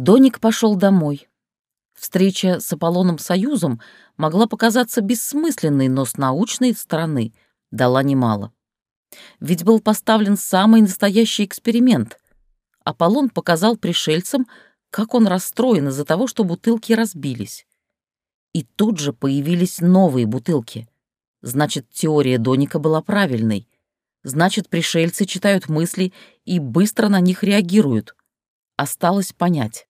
Доник пошел домой. Встреча с Аполлоном Союзом могла показаться бессмысленной, но с научной стороны дала немало. Ведь был поставлен самый настоящий эксперимент. Аполлон показал пришельцам, как он расстроен из-за того, что бутылки разбились. И тут же появились новые бутылки. Значит, теория Доника была правильной. Значит, пришельцы читают мысли и быстро на них реагируют. Осталось понять.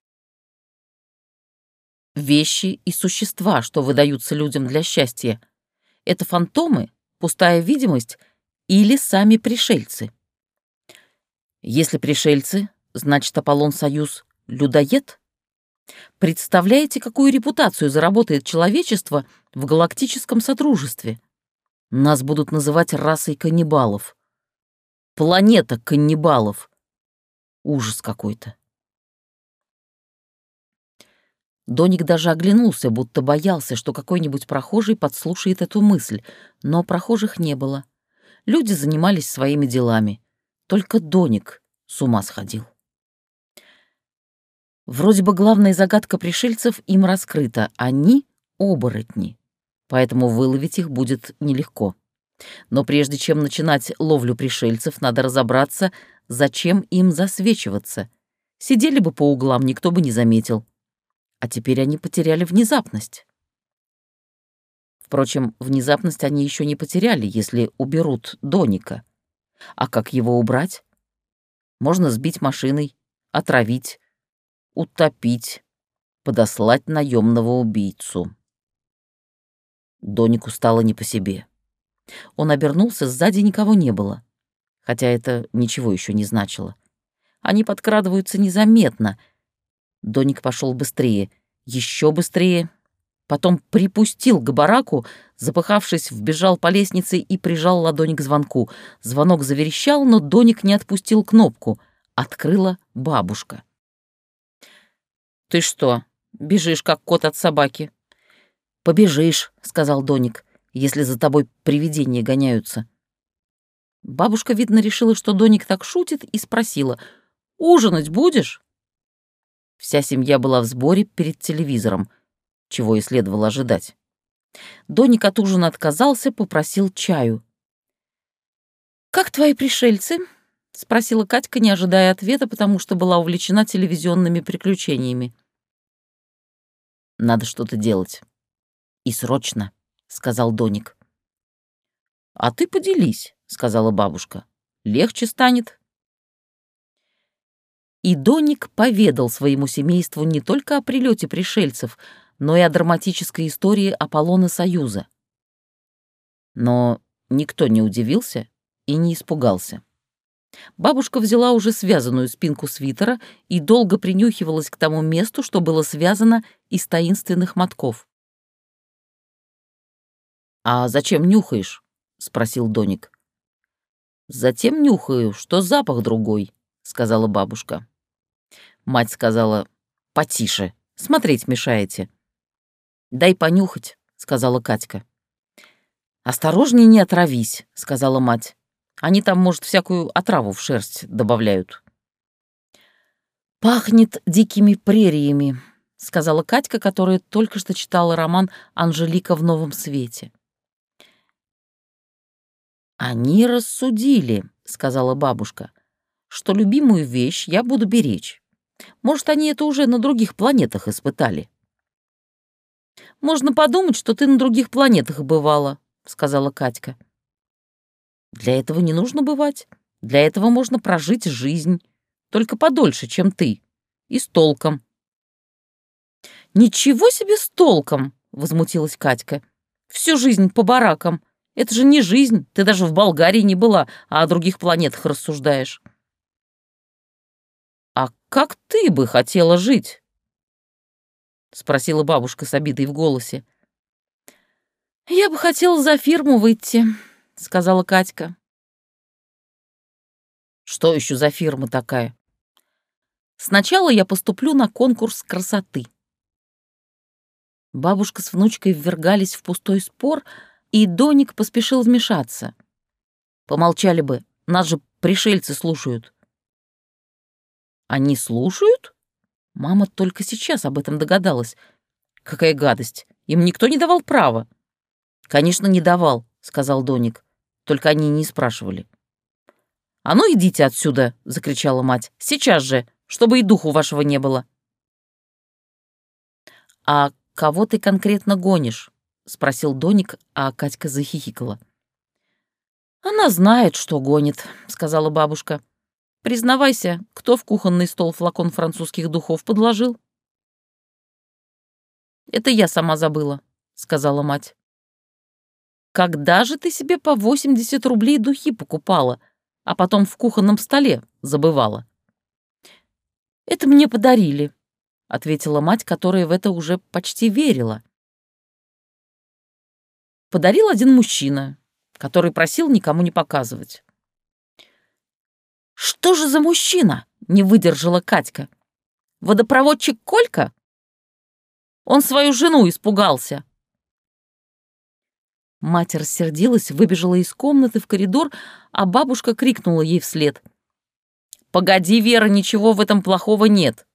Вещи и существа, что выдаются людям для счастья, это фантомы, пустая видимость или сами пришельцы? Если пришельцы, значит, Аполлон-Союз — людоед? Представляете, какую репутацию заработает человечество в галактическом сотрудничестве? Нас будут называть расой каннибалов. Планета каннибалов. Ужас какой-то. Доник даже оглянулся, будто боялся, что какой-нибудь прохожий подслушает эту мысль, но прохожих не было. Люди занимались своими делами. Только Доник с ума сходил. Вроде бы главная загадка пришельцев им раскрыта. Они — оборотни, поэтому выловить их будет нелегко. Но прежде чем начинать ловлю пришельцев, надо разобраться, зачем им засвечиваться. Сидели бы по углам, никто бы не заметил. А теперь они потеряли внезапность. Впрочем, внезапность они еще не потеряли, если уберут Доника. А как его убрать? Можно сбить машиной, отравить, утопить, подослать наемного убийцу. Донику стало не по себе. Он обернулся, сзади никого не было. Хотя это ничего еще не значило. Они подкрадываются незаметно. Доник пошел быстрее, еще быстрее. Потом припустил к бараку, запыхавшись, вбежал по лестнице и прижал ладонь к звонку. Звонок заверещал, но Доник не отпустил кнопку. Открыла бабушка. «Ты что, бежишь, как кот от собаки?» «Побежишь», — сказал Доник, — «если за тобой привидения гоняются». Бабушка, видно, решила, что Доник так шутит, и спросила, «Ужинать будешь?» Вся семья была в сборе перед телевизором, чего и следовало ожидать. Доник от ужина отказался, попросил чаю. «Как твои пришельцы?» — спросила Катька, не ожидая ответа, потому что была увлечена телевизионными приключениями. Надо что-то делать. И срочно, сказал Доник. А ты поделись, сказала бабушка. Легче станет. И Доник поведал своему семейству не только о прилете пришельцев, но и о драматической истории Аполлона Союза. Но никто не удивился и не испугался. Бабушка взяла уже связанную спинку свитера и долго принюхивалась к тому месту, что было связано из таинственных мотков. «А зачем нюхаешь?» — спросил Доник. «Затем нюхаю, что запах другой», — сказала бабушка. Мать сказала, «Потише, смотреть мешаете». «Дай понюхать», — сказала Катька. «Осторожнее не отравись», — сказала мать. Они там, может, всякую отраву в шерсть добавляют. «Пахнет дикими прериями», — сказала Катька, которая только что читала роман «Анжелика в новом свете». «Они рассудили», — сказала бабушка, — «что любимую вещь я буду беречь. Может, они это уже на других планетах испытали». «Можно подумать, что ты на других планетах бывала», — сказала Катька. Для этого не нужно бывать. Для этого можно прожить жизнь. Только подольше, чем ты. И с толком. «Ничего себе с толком!» — возмутилась Катька. «Всю жизнь по баракам. Это же не жизнь. Ты даже в Болгарии не была, а о других планетах рассуждаешь». «А как ты бы хотела жить?» — спросила бабушка с обидой в голосе. «Я бы хотела за фирму выйти», — сказала Катька. «Что еще за фирма такая?» «Сначала я поступлю на конкурс красоты». Бабушка с внучкой ввергались в пустой спор, и Доник поспешил вмешаться. «Помолчали бы, нас же пришельцы слушают». «Они слушают?» Мама только сейчас об этом догадалась. Какая гадость! Им никто не давал права. Конечно, не давал, сказал Доник. Только они не спрашивали. «А ну идите отсюда!» — закричала мать. «Сейчас же, чтобы и духу вашего не было!» «А кого ты конкретно гонишь?» — спросил Доник, а Катька захихикала. «Она знает, что гонит», — сказала бабушка. «Признавайся, кто в кухонный стол флакон французских духов подложил?» «Это я сама забыла», — сказала мать. «Когда же ты себе по 80 рублей духи покупала, а потом в кухонном столе забывала?» «Это мне подарили», — ответила мать, которая в это уже почти верила. Подарил один мужчина, который просил никому не показывать. «Что же за мужчина?» — не выдержала Катька. «Водопроводчик Колька?» Он свою жену испугался. Мать рассердилась, выбежала из комнаты в коридор, а бабушка крикнула ей вслед. «Погоди, Вера, ничего в этом плохого нет».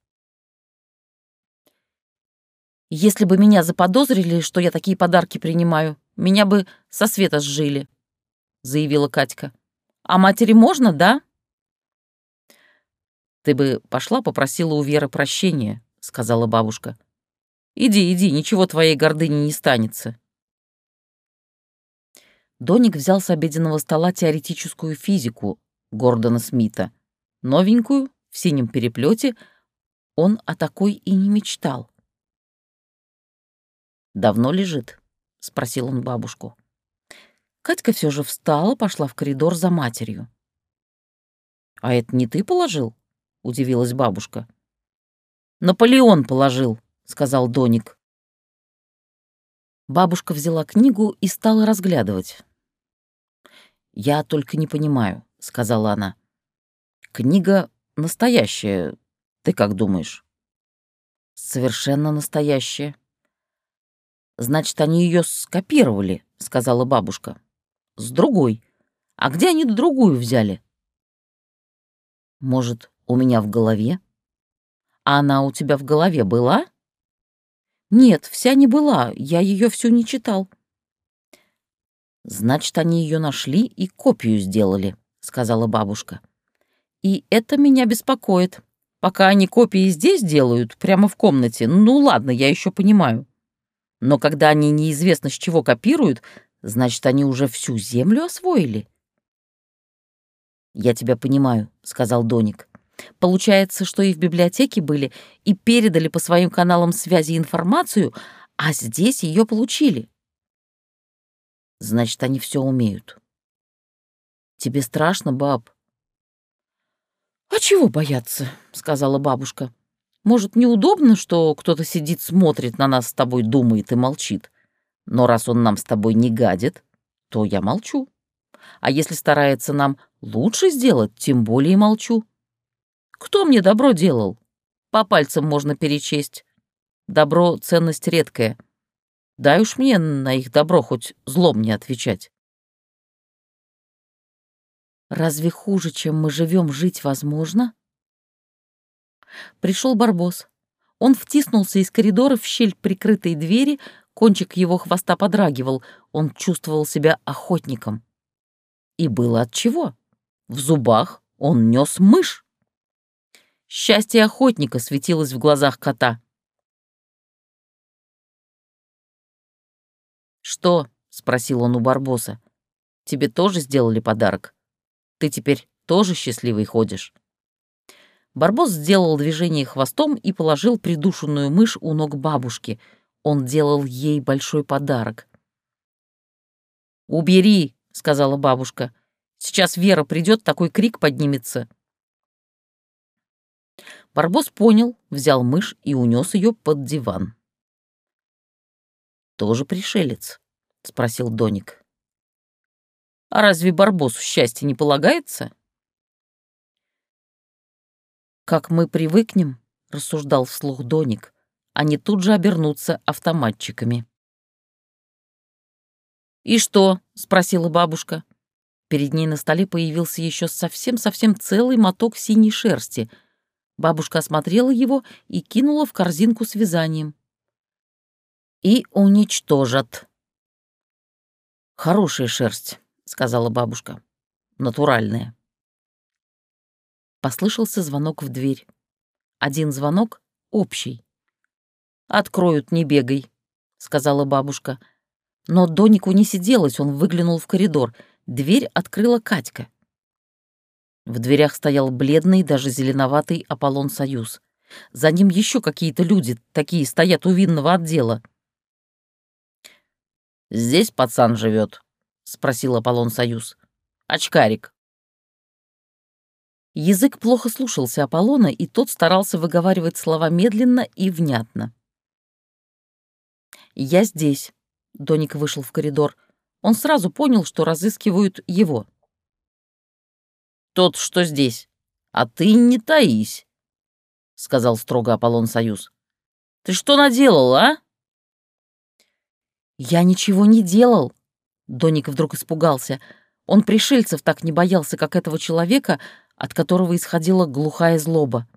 «Если бы меня заподозрили, что я такие подарки принимаю, меня бы со света сжили», — заявила Катька. «А матери можно, да?» «Ты бы пошла попросила у Веры прощения», — сказала бабушка. Иди, иди, ничего твоей гордыни не станется. Доник взял с обеденного стола теоретическую физику Гордона Смита. Новенькую, в синем переплете, он о такой и не мечтал. «Давно лежит?» — спросил он бабушку. Катька все же встала, пошла в коридор за матерью. «А это не ты положил?» — удивилась бабушка. «Наполеон положил», сказал Доник. Бабушка взяла книгу и стала разглядывать. «Я только не понимаю», — сказала она. «Книга настоящая, ты как думаешь?» «Совершенно настоящая». «Значит, они ее скопировали», — сказала бабушка. «С другой. А где они другую взяли?» «Может, у меня в голове?» «А она у тебя в голове была?» Нет, вся не была, я ее всю не читал. Значит, они ее нашли и копию сделали, сказала бабушка. И это меня беспокоит. Пока они копии здесь делают, прямо в комнате, ну ладно, я еще понимаю. Но когда они неизвестно с чего копируют, значит, они уже всю землю освоили. «Я тебя понимаю», — сказал Доник. Получается, что и в библиотеке были, и передали по своим каналам связи информацию, а здесь ее получили. Значит, они все умеют. Тебе страшно, баб? А чего бояться, сказала бабушка. Может, неудобно, что кто-то сидит, смотрит на нас с тобой, думает и молчит. Но раз он нам с тобой не гадит, то я молчу. А если старается нам лучше сделать, тем более молчу. Кто мне добро делал? По пальцам можно перечесть. Добро — ценность редкая. Дай уж мне на их добро хоть злом не отвечать. Разве хуже, чем мы живем, жить возможно? Пришел Барбос. Он втиснулся из коридора в щель прикрытой двери, кончик его хвоста подрагивал, он чувствовал себя охотником. И было от чего. В зубах он нес мышь. Счастье охотника светилось в глазах кота. «Что?» — спросил он у Барбоса. «Тебе тоже сделали подарок? Ты теперь тоже счастливый ходишь?» Барбос сделал движение хвостом и положил придушенную мышь у ног бабушки. Он делал ей большой подарок. «Убери!» — сказала бабушка. «Сейчас Вера придет, такой крик поднимется». Барбос понял, взял мышь и унес ее под диван. «Тоже пришелец?» — спросил Доник. «А разве Барбосу счастье не полагается?» «Как мы привыкнем», — рассуждал вслух Доник, «они тут же обернутся автоматчиками». «И что?» — спросила бабушка. Перед ней на столе появился еще совсем-совсем целый моток синей шерсти — Бабушка осмотрела его и кинула в корзинку с вязанием. «И уничтожат». «Хорошая шерсть», — сказала бабушка. «Натуральная». Послышался звонок в дверь. Один звонок — общий. «Откроют, не бегай», — сказала бабушка. Но Донику не сиделось, он выглянул в коридор. Дверь открыла Катька. В дверях стоял бледный, даже зеленоватый Аполлон Союз. За ним еще какие-то люди, такие стоят у винного отдела. «Здесь пацан живет, спросил Аполлон Союз. «Очкарик». Язык плохо слушался Аполлона, и тот старался выговаривать слова медленно и внятно. «Я здесь», — Доник вышел в коридор. Он сразу понял, что разыскивают его тот, что здесь. А ты не таись, — сказал строго Аполлон Союз. Ты что наделал, а? Я ничего не делал. Доник вдруг испугался. Он пришельцев так не боялся, как этого человека, от которого исходила глухая злоба.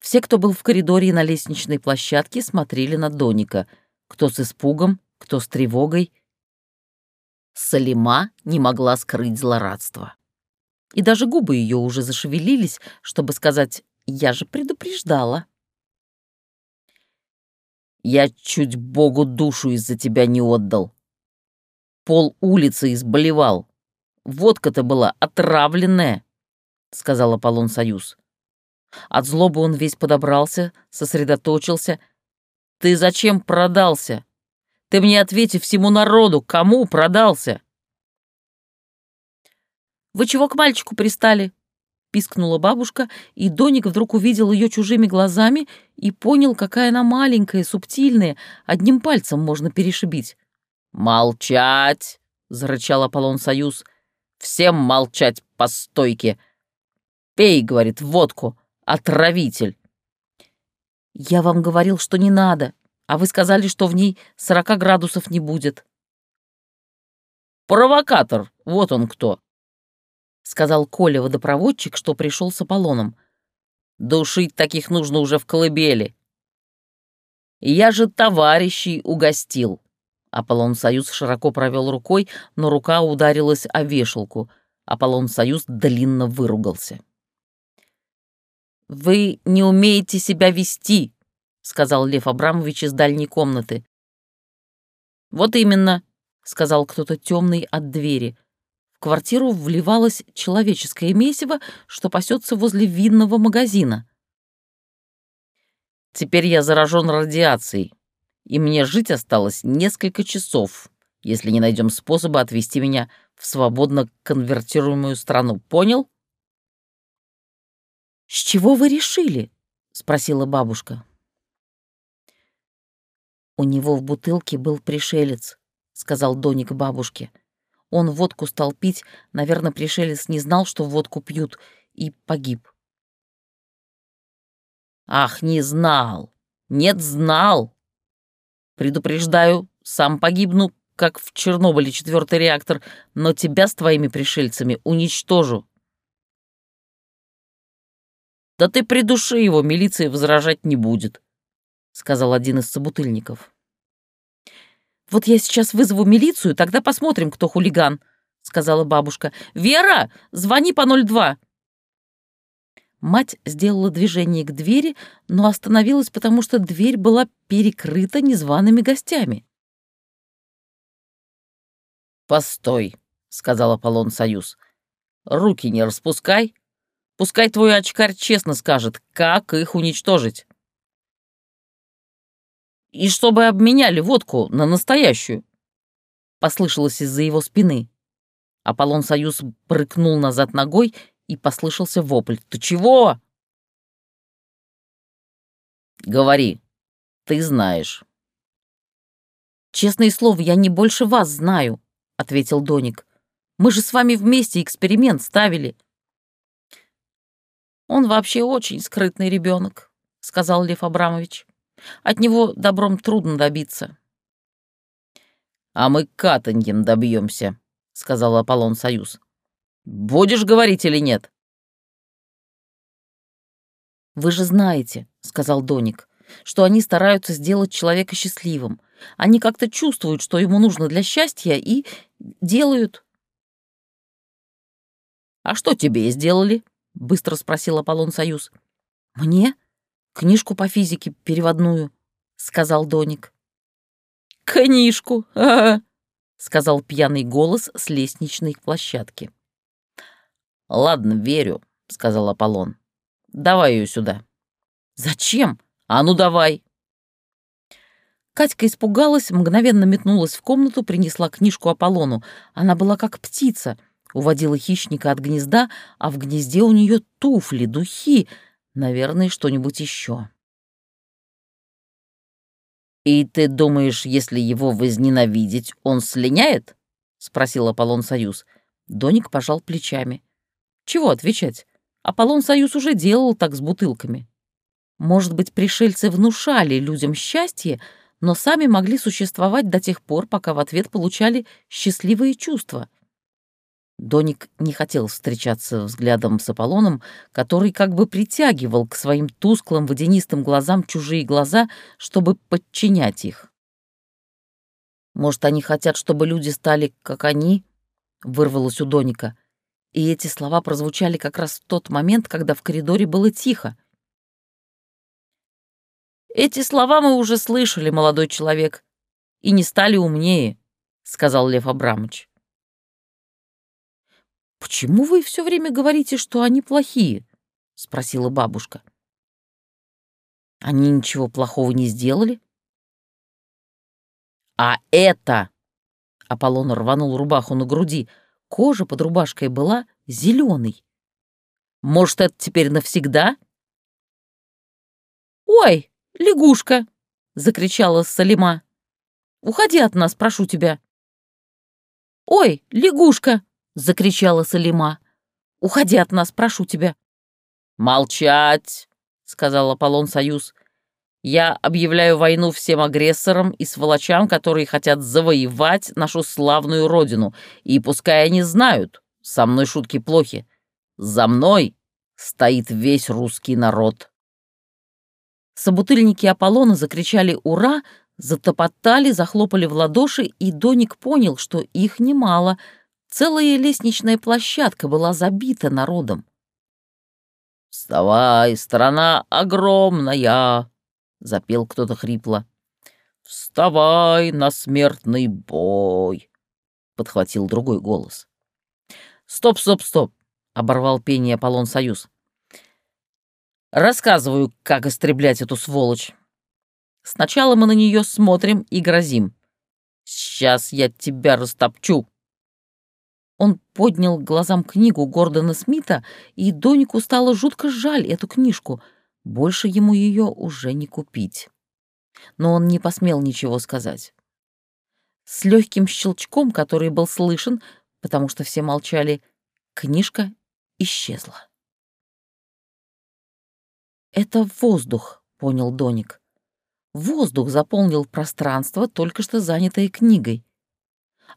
Все, кто был в коридоре и на лестничной площадке, смотрели на Доника. Кто с испугом, кто с тревогой. Салима не могла скрыть злорадство и даже губы ее уже зашевелились, чтобы сказать «я же предупреждала». «Я чуть Богу душу из-за тебя не отдал. Пол улицы изболевал. Водка-то была отравленная», — сказал Аполлон Союз. От злобы он весь подобрался, сосредоточился. «Ты зачем продался? Ты мне ответи всему народу, кому продался?» Вы чего к мальчику пристали?» — пискнула бабушка, и Доник вдруг увидел ее чужими глазами и понял, какая она маленькая, субтильная, одним пальцем можно перешибить. «Молчать!» — зарычал Аполлон Союз. «Всем молчать по стойке! Пей, — говорит, — водку, отравитель!» «Я вам говорил, что не надо, а вы сказали, что в ней сорока градусов не будет». «Провокатор, вот он кто!» — сказал Коля водопроводчик, что пришел с Аполлоном. «Душить таких нужно уже в колыбели». «Я же товарищей угостил». Аполлон Союз широко провел рукой, но рука ударилась о вешалку. Аполлон Союз длинно выругался. «Вы не умеете себя вести», — сказал Лев Абрамович из дальней комнаты. «Вот именно», — сказал кто-то темный от двери квартиру вливалось человеческое месиво, что пасется возле винного магазина. «Теперь я заражен радиацией, и мне жить осталось несколько часов, если не найдем способа отвести меня в свободно конвертируемую страну. Понял?» «С чего вы решили?» — спросила бабушка. «У него в бутылке был пришелец», — сказал Доник бабушке. Он водку стал пить, наверное, пришелец не знал, что водку пьют, и погиб. «Ах, не знал! Нет, знал! Предупреждаю, сам погибну, как в Чернобыле четвертый реактор, но тебя с твоими пришельцами уничтожу». «Да ты придуши его, милиция возражать не будет», — сказал один из собутыльников. «Вот я сейчас вызову милицию, тогда посмотрим, кто хулиган», — сказала бабушка. «Вера, звони по 02». Мать сделала движение к двери, но остановилась, потому что дверь была перекрыта незваными гостями. «Постой», — сказал Аполлон Союз. «Руки не распускай. Пускай твой очкарь честно скажет, как их уничтожить» и чтобы обменяли водку на настоящую», — послышалось из-за его спины. Аполлон Союз прыгнул назад ногой, и послышался вопль. «Ты чего?» «Говори, ты знаешь». «Честное слово, я не больше вас знаю», — ответил Доник. «Мы же с вами вместе эксперимент ставили». «Он вообще очень скрытный ребенок», — сказал Лев Абрамович. От него добром трудно добиться. «А мы катаньем добьемся», — сказал Аполлон Союз. «Будешь говорить или нет?» «Вы же знаете», — сказал Доник, «что они стараются сделать человека счастливым. Они как-то чувствуют, что ему нужно для счастья, и делают». «А что тебе сделали?» — быстро спросил Аполлон Союз. «Мне? Книжку по физике переводную», — сказал Доник. «Книжку, сказал пьяный голос с лестничной площадки. «Ладно, верю», — сказал Аполлон. «Давай ее сюда». «Зачем? А ну давай!» Катька испугалась, мгновенно метнулась в комнату, принесла книжку Аполлону. Она была как птица, уводила хищника от гнезда, а в гнезде у нее туфли, духи, наверное, что-нибудь еще. «И ты думаешь, если его возненавидеть, он слиняет?» — спросил Аполлон Союз. Доник пожал плечами. «Чего отвечать? Аполлон Союз уже делал так с бутылками. Может быть, пришельцы внушали людям счастье, но сами могли существовать до тех пор, пока в ответ получали счастливые чувства — Доник не хотел встречаться взглядом с Аполлоном, который как бы притягивал к своим тусклым водянистым глазам чужие глаза, чтобы подчинять их. «Может, они хотят, чтобы люди стали, как они?» — вырвалось у Доника. И эти слова прозвучали как раз в тот момент, когда в коридоре было тихо. «Эти слова мы уже слышали, молодой человек, и не стали умнее», — сказал Лев Абрамович. «Почему вы все время говорите, что они плохие?» — спросила бабушка. «Они ничего плохого не сделали?» «А это...» — Аполлон рванул рубаху на груди. Кожа под рубашкой была зеленой. «Может, это теперь навсегда?» «Ой, лягушка!» — закричала Салима. «Уходи от нас, прошу тебя!» «Ой, лягушка!» — закричала Салима. «Уходи от нас, прошу тебя». «Молчать!» — сказал Аполлон Союз. «Я объявляю войну всем агрессорам и сволочам, которые хотят завоевать нашу славную родину, и пускай они знают, со мной шутки плохи. За мной стоит весь русский народ». Собутыльники Аполлона закричали «Ура!», затопотали, захлопали в ладоши, и Доник понял, что их немало — Целая лестничная площадка была забита народом. «Вставай, страна огромная!» — запел кто-то хрипло. «Вставай на смертный бой!» — подхватил другой голос. «Стоп, стоп, стоп!» — оборвал пение Аполлон Союз. «Рассказываю, как истреблять эту сволочь. Сначала мы на нее смотрим и грозим. Сейчас я тебя растопчу!» Он поднял глазам книгу Гордона Смита, и Донику стало жутко жаль эту книжку. Больше ему ее уже не купить. Но он не посмел ничего сказать. С легким щелчком, который был слышен, потому что все молчали, книжка исчезла. «Это воздух», — понял Доник. Воздух заполнил пространство, только что занятое книгой.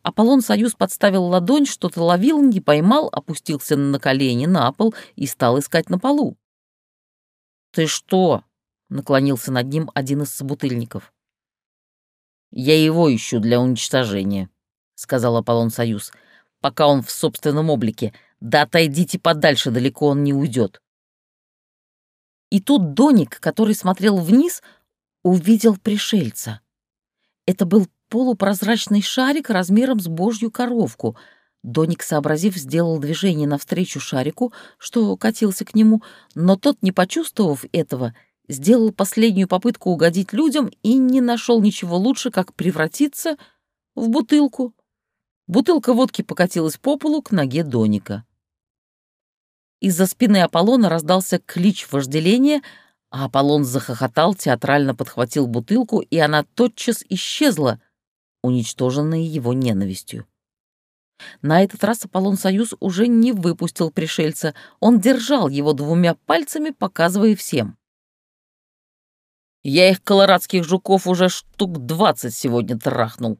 Аполлон Союз подставил ладонь, что-то ловил, не поймал, опустился на колени на пол и стал искать на полу. «Ты что?» — наклонился над ним один из собутыльников. «Я его ищу для уничтожения», — сказал Аполлон Союз, «пока он в собственном облике. Да отойдите подальше, далеко он не уйдет». И тут Доник, который смотрел вниз, увидел пришельца. Это был полупрозрачный шарик размером с божью коровку. Доник, сообразив, сделал движение навстречу шарику, что катился к нему, но тот, не почувствовав этого, сделал последнюю попытку угодить людям и не нашел ничего лучше, как превратиться в бутылку. Бутылка водки покатилась по полу к ноге Доника. Из-за спины Аполлона раздался клич вожделения, а Аполлон захохотал, театрально подхватил бутылку, и она тотчас исчезла, уничтоженные его ненавистью. На этот раз Аполлон Союз уже не выпустил пришельца, он держал его двумя пальцами, показывая всем. «Я их колорадских жуков уже штук двадцать сегодня трахнул»,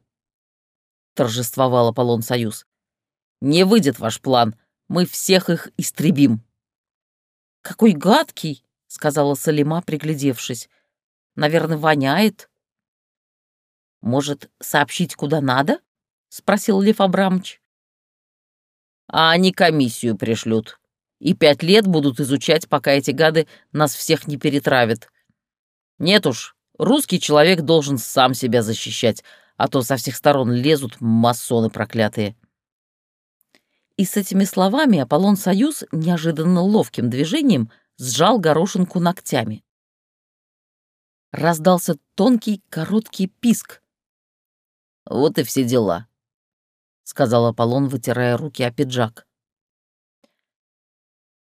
— торжествовал Аполлон Союз. «Не выйдет ваш план, мы всех их истребим». «Какой гадкий!» —— сказала Салима, приглядевшись. «Наверное, воняет». «Может, сообщить, куда надо?» — спросил Лев Абрамович. «А они комиссию пришлют. И пять лет будут изучать, пока эти гады нас всех не перетравят. Нет уж, русский человек должен сам себя защищать, а то со всех сторон лезут масоны проклятые». И с этими словами Аполлон Союз неожиданно ловким движением сжал горошинку ногтями. Раздался тонкий короткий писк. «Вот и все дела», — сказал Аполлон, вытирая руки о пиджак.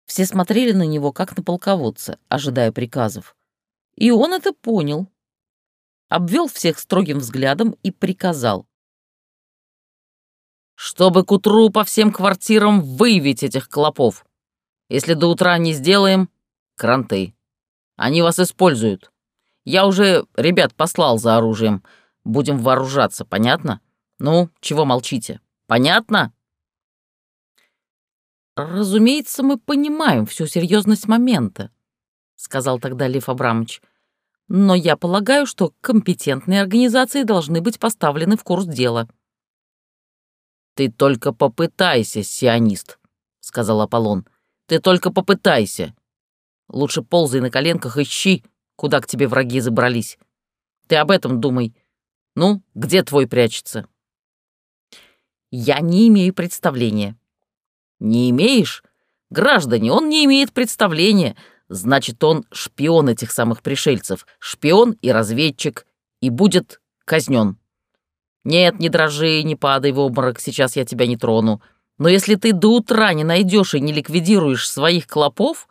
Все смотрели на него, как на полководца, ожидая приказов. И он это понял. Обвел всех строгим взглядом и приказал чтобы к утру по всем квартирам выявить этих клопов. Если до утра не сделаем, кранты. Они вас используют. Я уже ребят послал за оружием. Будем вооружаться, понятно? Ну, чего молчите? Понятно? Разумеется, мы понимаем всю серьезность момента, сказал тогда Лев Абрамович. Но я полагаю, что компетентные организации должны быть поставлены в курс дела. «Ты только попытайся, сионист», — сказал Аполлон. «Ты только попытайся. Лучше ползай на коленках, ищи, куда к тебе враги забрались. Ты об этом думай. Ну, где твой прячется?» «Я не имею представления». «Не имеешь? Граждане, он не имеет представления. Значит, он шпион этих самых пришельцев, шпион и разведчик, и будет казнен. «Нет, не дрожи, не падай в обморок, сейчас я тебя не трону. Но если ты до утра не найдешь и не ликвидируешь своих клопов,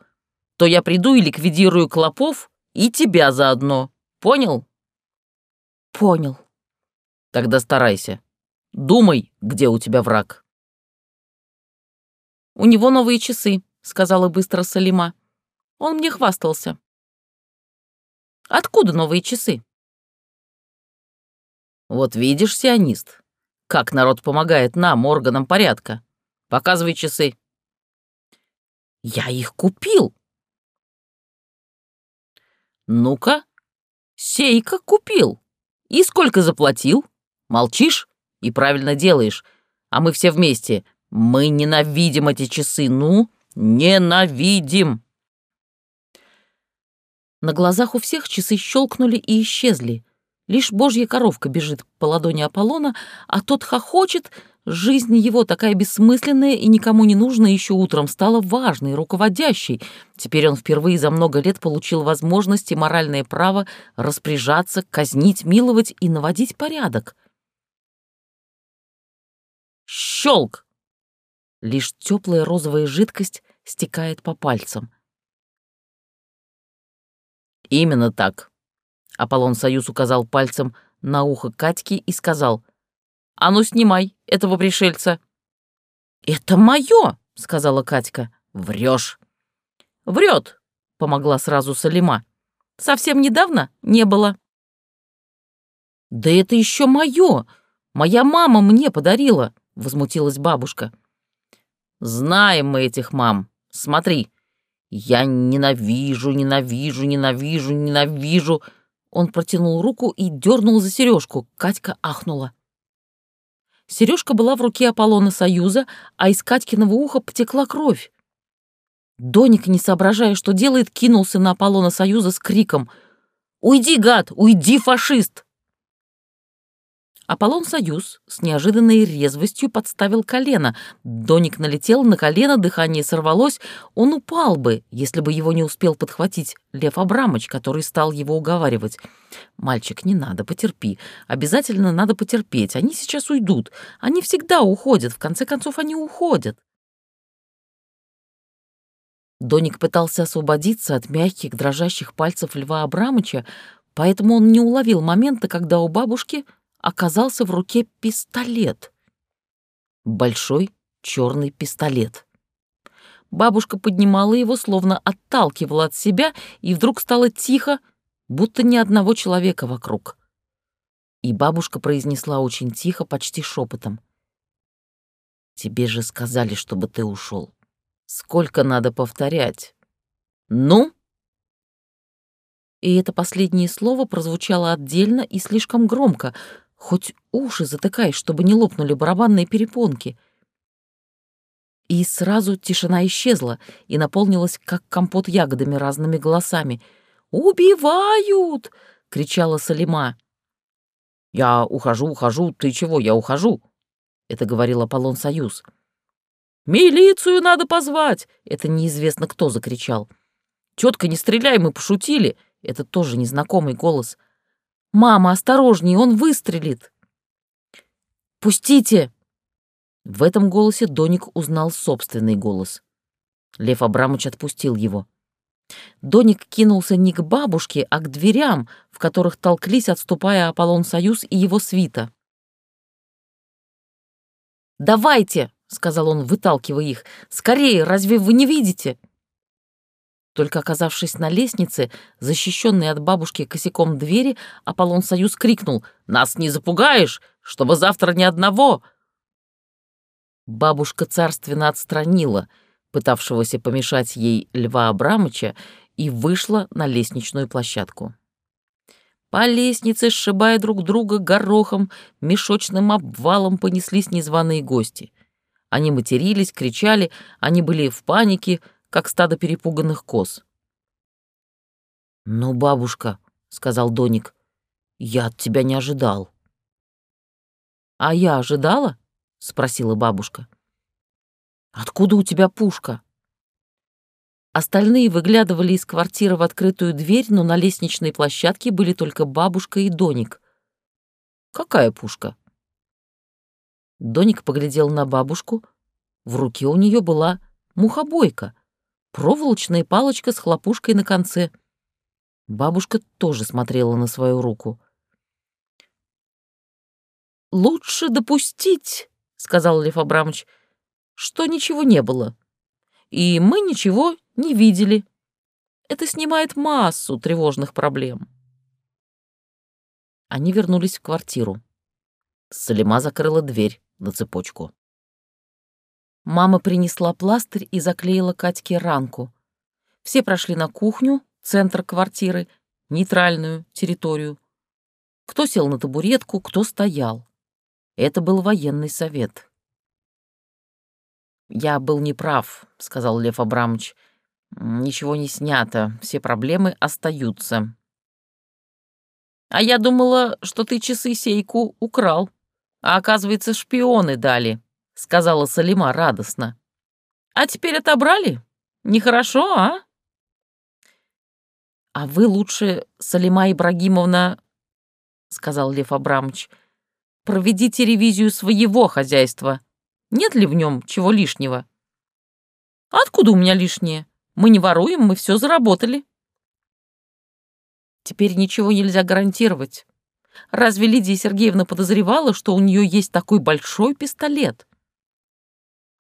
то я приду и ликвидирую клопов и тебя заодно. Понял?» «Понял». «Тогда старайся. Думай, где у тебя враг». «У него новые часы», — сказала быстро Салима. «Он мне хвастался». «Откуда новые часы?» Вот видишь, сионист, как народ помогает нам, органам порядка. Показывай часы. Я их купил. Ну-ка, Сейка купил. И сколько заплатил? Молчишь и правильно делаешь. А мы все вместе. Мы ненавидим эти часы. Ну, ненавидим. На глазах у всех часы щелкнули и исчезли. Лишь божья коровка бежит по ладони Аполлона, а тот хохочет. Жизнь его, такая бессмысленная и никому не нужная, еще утром стала важной, руководящей. Теперь он впервые за много лет получил возможность и моральное право распоряжаться, казнить, миловать и наводить порядок. Щелк! Лишь теплая розовая жидкость стекает по пальцам. Именно так, Аполлон Союз указал пальцем на ухо Катьки и сказал, «А ну, снимай этого пришельца». «Это мое!» — сказала Катька. «Врешь». «Врет», — помогла сразу Салима. «Совсем недавно не было». «Да это еще мое! Моя мама мне подарила!» — возмутилась бабушка. «Знаем мы этих мам. Смотри, я ненавижу, ненавижу, ненавижу, ненавижу!» Он протянул руку и дернул за сережку. Катька ахнула. Сережка была в руке Аполлона Союза, а из Катькиного уха потекла кровь. Доник, не соображая, что делает, кинулся на Аполлона Союза с криком «Уйди, гад! Уйди, фашист!» Аполлон Союз с неожиданной резвостью подставил колено. Доник налетел на колено, дыхание сорвалось. Он упал бы, если бы его не успел подхватить Лев Абрамович, который стал его уговаривать. «Мальчик, не надо, потерпи. Обязательно надо потерпеть. Они сейчас уйдут. Они всегда уходят. В конце концов, они уходят». Доник пытался освободиться от мягких, дрожащих пальцев Льва Абрамыча, поэтому он не уловил момента, когда у бабушки оказался в руке пистолет. Большой черный пистолет. Бабушка поднимала его, словно отталкивала от себя, и вдруг стало тихо, будто ни одного человека вокруг. И бабушка произнесла очень тихо, почти шепотом. «Тебе же сказали, чтобы ты ушел. Сколько надо повторять?» «Ну?» И это последнее слово прозвучало отдельно и слишком громко, хоть уши затыкай, чтобы не лопнули барабанные перепонки. И сразу тишина исчезла и наполнилась, как компот ягодами, разными голосами. «Убивают!» — кричала Салима. «Я ухожу, ухожу, ты чего, я ухожу!» — это говорил Аполлон Союз. «Милицию надо позвать!» — это неизвестно кто закричал. «Тетка, не стреляй, мы пошутили!» — это тоже незнакомый голос. «Мама, осторожней, он выстрелит!» «Пустите!» В этом голосе Доник узнал собственный голос. Лев Абрамович отпустил его. Доник кинулся не к бабушке, а к дверям, в которых толклись, отступая Аполлон Союз и его свита. «Давайте!» — сказал он, выталкивая их. «Скорее, разве вы не видите?» Только оказавшись на лестнице, защищенный от бабушки косяком двери, Аполлон Союз крикнул «Нас не запугаешь, чтобы завтра ни одного!» Бабушка царственно отстранила пытавшегося помешать ей Льва Абрамыча и вышла на лестничную площадку. По лестнице, сшибая друг друга горохом, мешочным обвалом понеслись незваные гости. Они матерились, кричали, они были в панике, как стадо перепуганных коз. «Ну, бабушка», — сказал Доник, — «я от тебя не ожидал». «А я ожидала?» — спросила бабушка. «Откуда у тебя пушка?» Остальные выглядывали из квартиры в открытую дверь, но на лестничной площадке были только бабушка и Доник. «Какая пушка?» Доник поглядел на бабушку. В руке у нее была мухобойка, проволочная палочка с хлопушкой на конце. Бабушка тоже смотрела на свою руку. «Лучше допустить», — сказал Лев Абрамович, — «что ничего не было. И мы ничего не видели. Это снимает массу тревожных проблем. Они вернулись в квартиру. Салима закрыла дверь на цепочку. Мама принесла пластырь и заклеила Катьке ранку. Все прошли на кухню, центр квартиры, нейтральную территорию. Кто сел на табуретку, кто стоял. Это был военный совет. «Я был неправ», — сказал Лев Абрамович. Ничего не снято, все проблемы остаются. А я думала, что ты часы сейку украл, а оказывается, шпионы дали, сказала Салима радостно. А теперь отобрали? Нехорошо, а? А вы лучше, Салима Ибрагимовна, сказал Лев Абрамович, проведите ревизию своего хозяйства. Нет ли в нем чего лишнего? Откуда у меня лишнее? Мы не воруем, мы все заработали. Теперь ничего нельзя гарантировать. Разве Лидия Сергеевна подозревала, что у нее есть такой большой пистолет?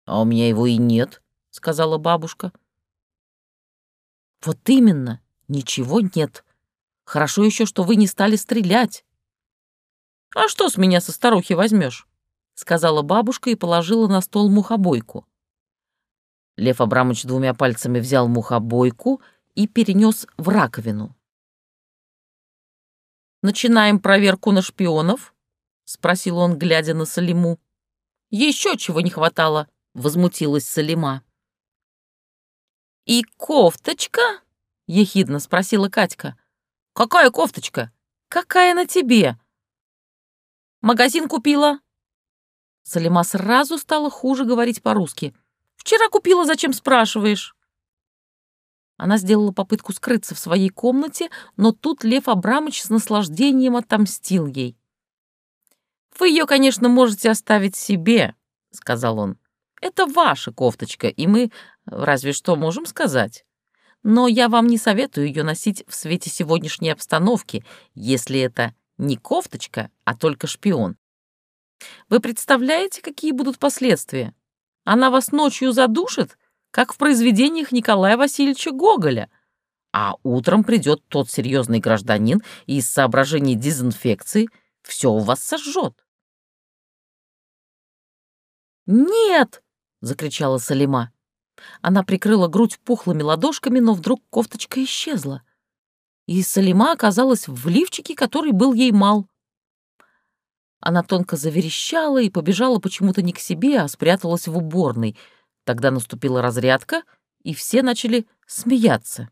А у меня его и нет, сказала бабушка. Вот именно, ничего нет. Хорошо еще, что вы не стали стрелять. А что с меня со старухи возьмешь? сказала бабушка и положила на стол мухобойку. Лев Абрамович двумя пальцами взял мухобойку и перенес в раковину. «Начинаем проверку на шпионов?» — спросил он, глядя на Салиму. «Еще чего не хватало», — возмутилась Салима. «И кофточка?» — ехидно спросила Катька. «Какая кофточка? Какая на тебе?» «Магазин купила». Салима сразу стала хуже говорить по-русски — Вчера купила, зачем спрашиваешь?» Она сделала попытку скрыться в своей комнате, но тут Лев Абрамович с наслаждением отомстил ей. «Вы ее, конечно, можете оставить себе», — сказал он. «Это ваша кофточка, и мы разве что можем сказать. Но я вам не советую ее носить в свете сегодняшней обстановки, если это не кофточка, а только шпион. Вы представляете, какие будут последствия?» Она вас ночью задушит, как в произведениях Николая Васильевича Гоголя. А утром придет тот серьезный гражданин и из соображений дезинфекции все у вас сожжет. «Нет!» — закричала Салима. Она прикрыла грудь пухлыми ладошками, но вдруг кофточка исчезла. и Салима оказалась в лифчике, который был ей мал. Она тонко заверещала и побежала почему-то не к себе, а спряталась в уборной. Тогда наступила разрядка, и все начали смеяться.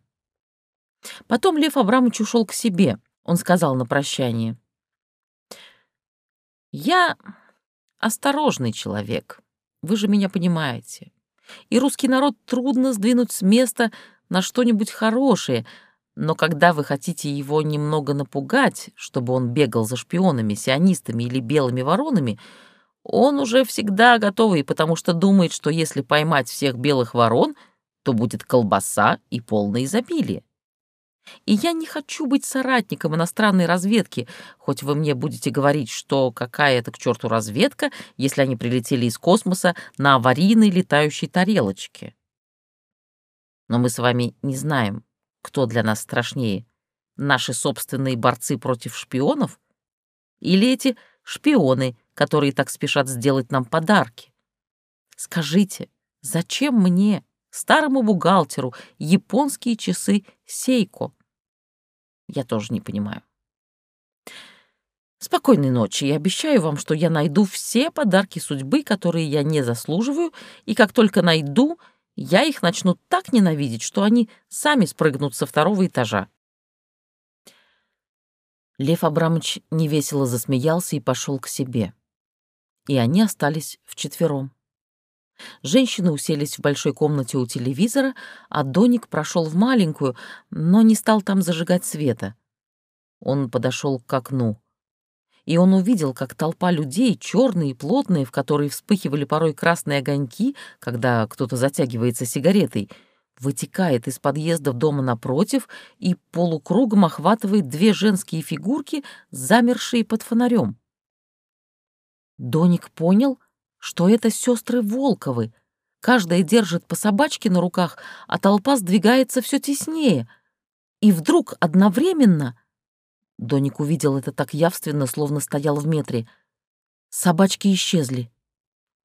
Потом Лев Абрамович ушел к себе. Он сказал на прощание. «Я осторожный человек, вы же меня понимаете. И русский народ трудно сдвинуть с места на что-нибудь хорошее, но когда вы хотите его немного напугать, чтобы он бегал за шпионами, сионистами или белыми воронами, он уже всегда готовый, потому что думает, что если поймать всех белых ворон, то будет колбаса и полное изобилие. И я не хочу быть соратником иностранной разведки, хоть вы мне будете говорить, что какая это к черту разведка, если они прилетели из космоса на аварийной летающей тарелочке. Но мы с вами не знаем, кто для нас страшнее, наши собственные борцы против шпионов или эти шпионы, которые так спешат сделать нам подарки. Скажите, зачем мне старому бухгалтеру японские часы Сейко. Я тоже не понимаю. Спокойной ночи. Я обещаю вам, что я найду все подарки судьбы, которые я не заслуживаю, и как только найду, я их начну так ненавидеть, что они сами спрыгнут со второго этажа. Лев Абрамович невесело засмеялся и пошел к себе. И они остались вчетвером. Женщины уселись в большой комнате у телевизора, а Доник прошел в маленькую, но не стал там зажигать света. Он подошел к окну. И он увидел, как толпа людей, черные и плотные, в которые вспыхивали порой красные огоньки, когда кто-то затягивается сигаретой, вытекает из подъездов дома напротив и полукругом охватывает две женские фигурки, замершие под фонарем. Доник понял — что это сестры Волковы. Каждая держит по собачке на руках, а толпа сдвигается все теснее. И вдруг одновременно... Доник увидел это так явственно, словно стоял в метре. Собачки исчезли.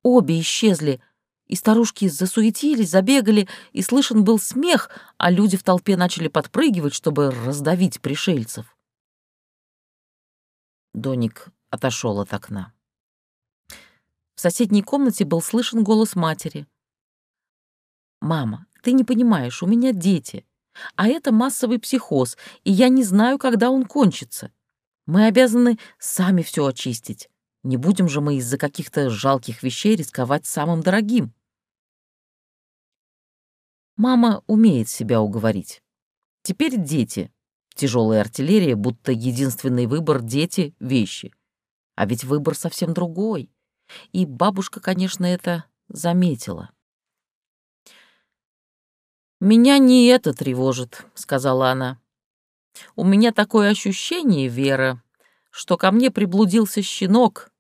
Обе исчезли. И старушки засуетились, забегали, и слышен был смех, а люди в толпе начали подпрыгивать, чтобы раздавить пришельцев. Доник отошел от окна. В соседней комнате был слышен голос матери. «Мама, ты не понимаешь, у меня дети. А это массовый психоз, и я не знаю, когда он кончится. Мы обязаны сами все очистить. Не будем же мы из-за каких-то жалких вещей рисковать самым дорогим». Мама умеет себя уговорить. Теперь дети. Тяжелая артиллерия, будто единственный выбор — дети — вещи. А ведь выбор совсем другой. И бабушка, конечно, это заметила. «Меня не это тревожит», — сказала она. «У меня такое ощущение, Вера, что ко мне приблудился щенок,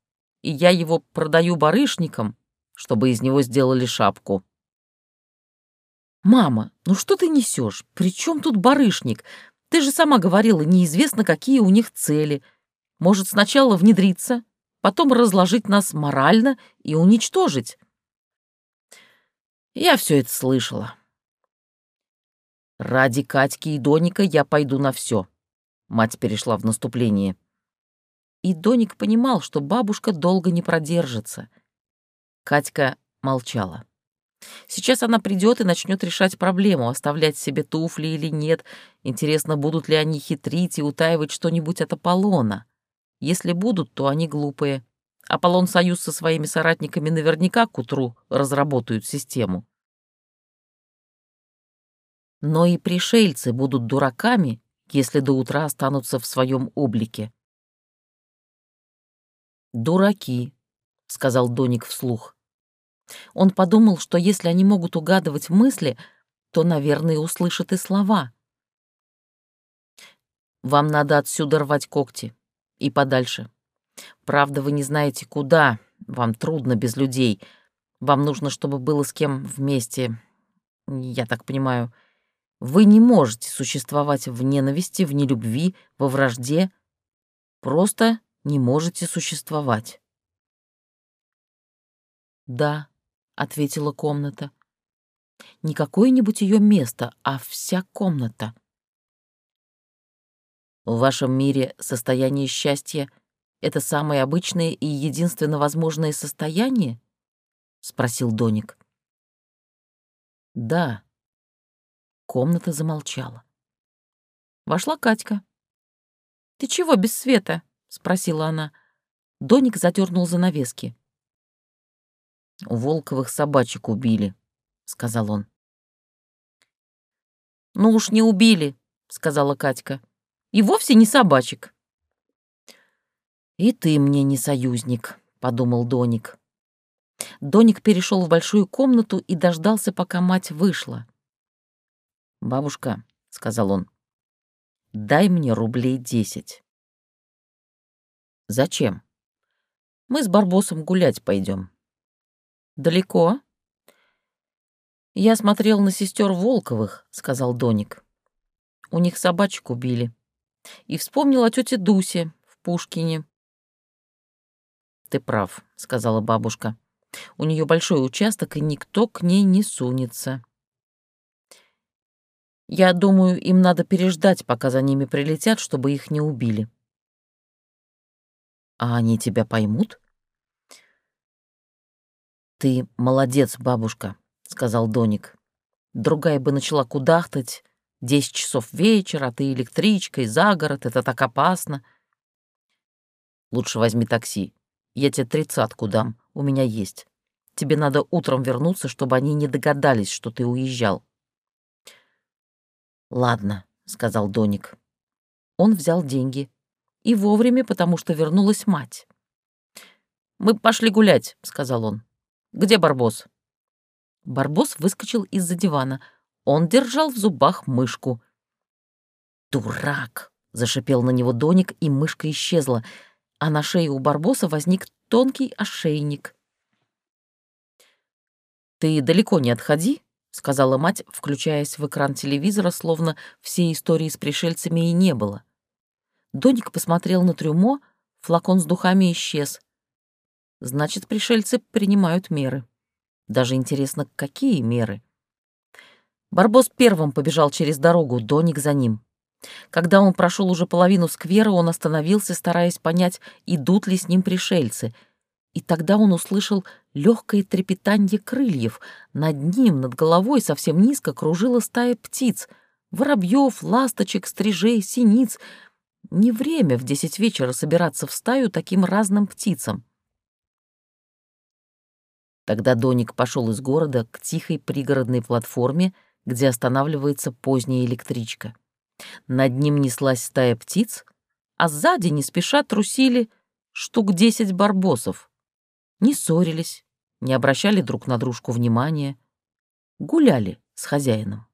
и я его продаю барышникам, чтобы из него сделали шапку». «Мама, ну что ты несешь? При чем тут барышник? Ты же сама говорила, неизвестно, какие у них цели. Может, сначала внедриться, потом разложить нас морально и уничтожить. Я все это слышала. Ради Катьки и Доника я пойду на все. Мать перешла в наступление. И Доник понимал, что бабушка долго не продержится. Катька молчала. Сейчас она придет и начнет решать проблему, оставлять себе туфли или нет. Интересно, будут ли они хитрить и утаивать что-нибудь от Аполлона. Если будут, то они глупые. Аполлон Союз со своими соратниками наверняка к утру разработают систему. Но и пришельцы будут дураками, если до утра останутся в своем облике. «Дураки», — сказал Доник вслух. Он подумал, что если они могут угадывать мысли, то, наверное, услышат и слова. «Вам надо отсюда рвать когти», и подальше. Правда, вы не знаете, куда. Вам трудно без людей. Вам нужно, чтобы было с кем вместе. Я так понимаю, вы не можете существовать в ненависти, в нелюбви, во вражде. Просто не можете существовать. «Да», — ответила комната. «Не какое-нибудь ее место, а вся комната. В вашем мире состояние счастья — это самое обычное и единственно возможное состояние? спросил Доник. Да. Комната замолчала. Вошла Катька. «Ты чего без света?» — спросила она. Доник задернул занавески. «У Волковых собачек убили», — сказал он. «Ну уж не убили», — сказала Катька. «И вовсе не собачек». «И ты мне не союзник», — подумал Доник. Доник перешел в большую комнату и дождался, пока мать вышла. «Бабушка», — сказал он, — «дай мне рублей десять». «Зачем?» «Мы с Барбосом гулять пойдем. «Далеко?» «Я смотрел на сестер Волковых», — сказал Доник. «У них собачек убили. И вспомнил о тете Дусе в Пушкине». «Ты прав», — сказала бабушка. «У нее большой участок, и никто к ней не сунется». «Я думаю, им надо переждать, пока за ними прилетят, чтобы их не убили». «А они тебя поймут?» «Ты молодец, бабушка», — сказал Доник. «Другая бы начала кудахтать. Десять часов вечера, а ты электричкой, за город, это так опасно». «Лучше возьми такси. Я тебе тридцатку дам, у меня есть. Тебе надо утром вернуться, чтобы они не догадались, что ты уезжал». «Ладно», — сказал Доник. Он взял деньги. И вовремя, потому что вернулась мать. «Мы пошли гулять», — сказал он. «Где Барбос?» Барбос выскочил из-за дивана. Он держал в зубах мышку. «Дурак!» — зашипел на него Доник, и мышка исчезла, а на шее у Барбоса возник тонкий ошейник. «Ты далеко не отходи», — сказала мать, включаясь в экран телевизора, словно всей истории с пришельцами и не было. Доник посмотрел на трюмо, флакон с духами исчез. Значит, пришельцы принимают меры. Даже интересно, какие меры? Барбос первым побежал через дорогу, Доник за ним. Когда он прошел уже половину сквера, он остановился, стараясь понять, идут ли с ним пришельцы. И тогда он услышал легкое трепетанье крыльев. Над ним, над головой, совсем низко кружила стая птиц. Воробьев, ласточек, стрижей, синиц. Не время в десять вечера собираться в стаю таким разным птицам. Тогда Доник пошел из города к тихой пригородной платформе, где останавливается поздняя электричка. Над ним неслась стая птиц, а сзади не спеша трусили штук десять барбосов. Не ссорились, не обращали друг на дружку внимания, гуляли с хозяином.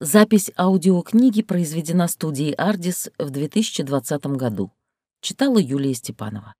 Запись аудиокниги произведена студией «Ардис» в 2020 году. Читала Юлия Степанова.